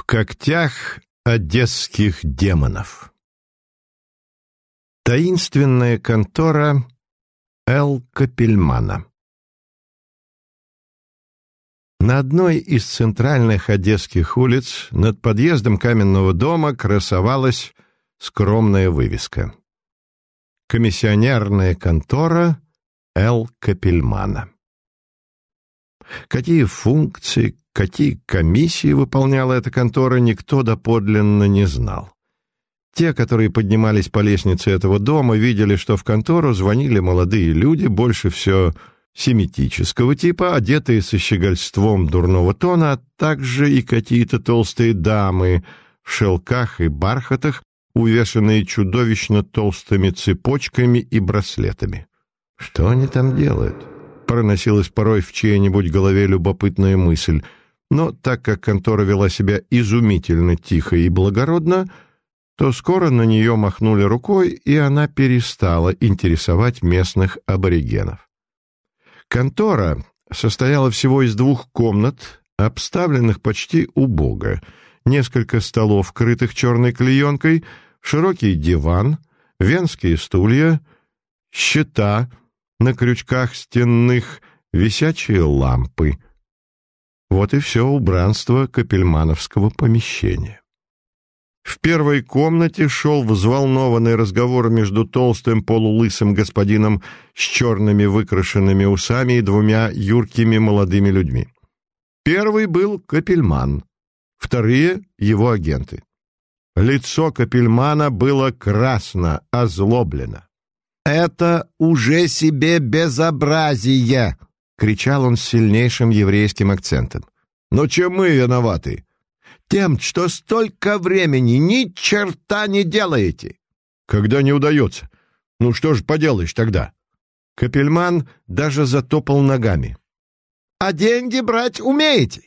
В когтях одесских демонов Таинственная контора Л. Капельмана На одной из центральных одесских улиц над подъездом каменного дома красовалась скромная вывеска. Комиссионерная контора Л. Капельмана. Какие функции, какие комиссии выполняла эта контора, никто доподлинно не знал. Те, которые поднимались по лестнице этого дома, видели, что в контору звонили молодые люди, больше всего семитического типа, одетые со щегольством дурного тона, а также и какие-то толстые дамы в шелках и бархатах, увешанные чудовищно толстыми цепочками и браслетами. Что они там делают? проносилась порой в чьей-нибудь голове любопытная мысль, но так как контора вела себя изумительно тихо и благородно, то скоро на нее махнули рукой, и она перестала интересовать местных аборигенов. Контора состояла всего из двух комнат, обставленных почти убого, несколько столов, крытых черной клеенкой, широкий диван, венские стулья, счета, на крючках стенных висячие лампы. Вот и все убранство капельмановского помещения. В первой комнате шел взволнованный разговор между толстым полулысым господином с черными выкрашенными усами и двумя юркими молодыми людьми. Первый был Капельман, вторые — его агенты. Лицо Капельмана было красно, озлоблено. «Это уже себе безобразие!» — кричал он с сильнейшим еврейским акцентом. «Но чем мы виноваты?» «Тем, что столько времени ни черта не делаете!» «Когда не удается? Ну что ж поделаешь тогда?» Капельман даже затопал ногами. «А деньги брать умеете?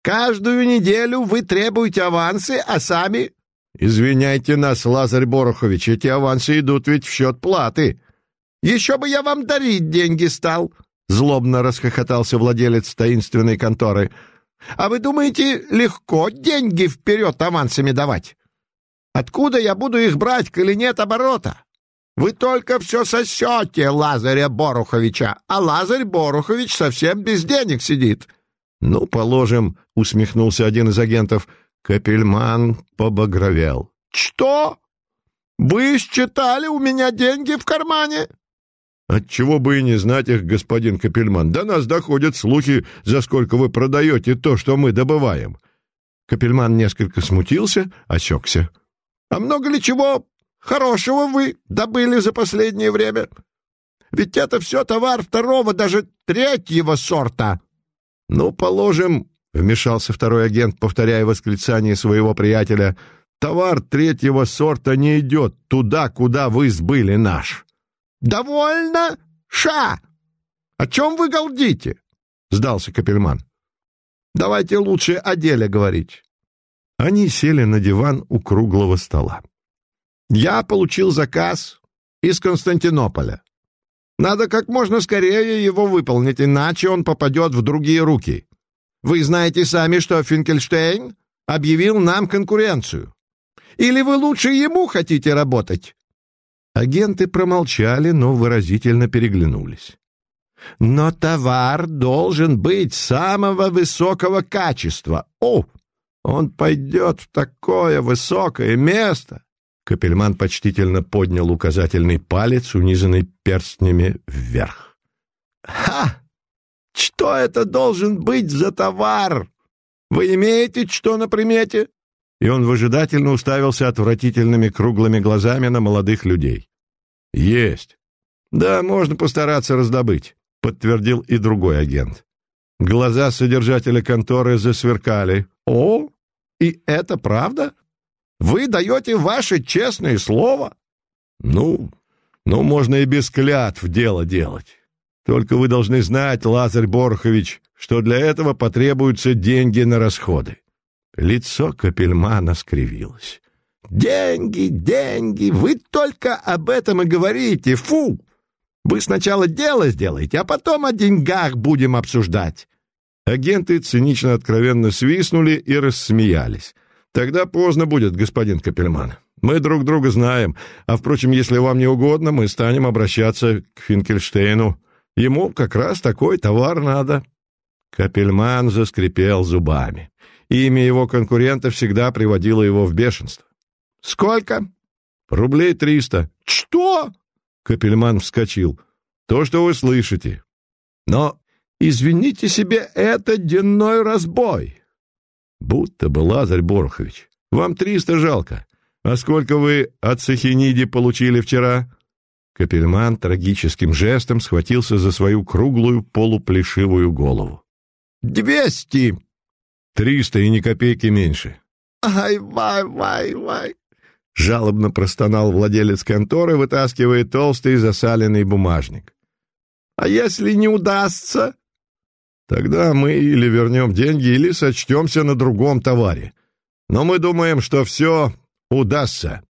Каждую неделю вы требуете авансы, а сами «Извиняйте нас, Лазарь Борохович, эти авансы идут ведь в счет платы». «Еще бы я вам дарить деньги стал!» — злобно расхохотался владелец таинственной конторы. «А вы думаете, легко деньги вперед авансами давать? Откуда я буду их брать, коли нет оборота? Вы только все сосете Лазаря Боруховича, а Лазарь Борухович совсем без денег сидит». «Ну, положим», — усмехнулся один из агентов, — Капельман побагровел. «Что? Вы считали у меня деньги в кармане?» «Отчего бы и не знать их, господин Капельман. До нас доходят слухи, за сколько вы продаете то, что мы добываем». Капельман несколько смутился, осекся. «А много ли чего хорошего вы добыли за последнее время? Ведь это все товар второго, даже третьего сорта». «Ну, положим, Вмешался второй агент, повторяя восклицание своего приятеля. «Товар третьего сорта не идет туда, куда вы сбыли наш». «Довольно, ша! О чем вы галдите?» — сдался Капельман. «Давайте лучше о деле говорить». Они сели на диван у круглого стола. «Я получил заказ из Константинополя. Надо как можно скорее его выполнить, иначе он попадет в другие руки. Вы знаете сами, что Финкельштейн объявил нам конкуренцию. Или вы лучше ему хотите работать?» Агенты промолчали, но выразительно переглянулись. «Но товар должен быть самого высокого качества. О, он пойдет в такое высокое место!» Капельман почтительно поднял указательный палец, унизанный перстнями вверх. «Ха! Что это должен быть за товар? Вы имеете что на примете?» И он выжидательно уставился отвратительными круглыми глазами на молодых людей. «Есть. Да, можно постараться раздобыть», — подтвердил и другой агент. Глаза содержателя конторы засверкали. «О, и это правда? Вы даете ваше честное слово?» «Ну, ну, можно и без клятв дело делать. Только вы должны знать, Лазарь Борхович, что для этого потребуются деньги на расходы». Лицо Капельмана скривилось. «Деньги, деньги! Вы только об этом и говорите! Фу! Вы сначала дело сделаете, а потом о деньгах будем обсуждать!» Агенты цинично откровенно свистнули и рассмеялись. Тогда поздно будет, господин Капельман. Мы друг друга знаем, а, впрочем, если вам не угодно, мы станем обращаться к Финкельштейну. Ему как раз такой товар надо». Капельман заскрипел зубами. Имя его конкурента всегда приводило его в бешенство. «Сколько?» «Рублей триста». «Что?» Капельман вскочил. «То, что вы слышите». «Но, извините себе, это денной разбой». «Будто бы, Лазарь Борхович, вам триста жалко. А сколько вы от Сахиниди получили вчера?» Капельман трагическим жестом схватился за свою круглую полуплешивую голову. «Двести!» «Триста и ни копейки меньше». «Ай, вай, вай, вай!» Жалобно простонал владелец конторы, вытаскивая толстый засаленный бумажник. «А если не удастся?» «Тогда мы или вернем деньги, или сочтемся на другом товаре. Но мы думаем, что все удастся».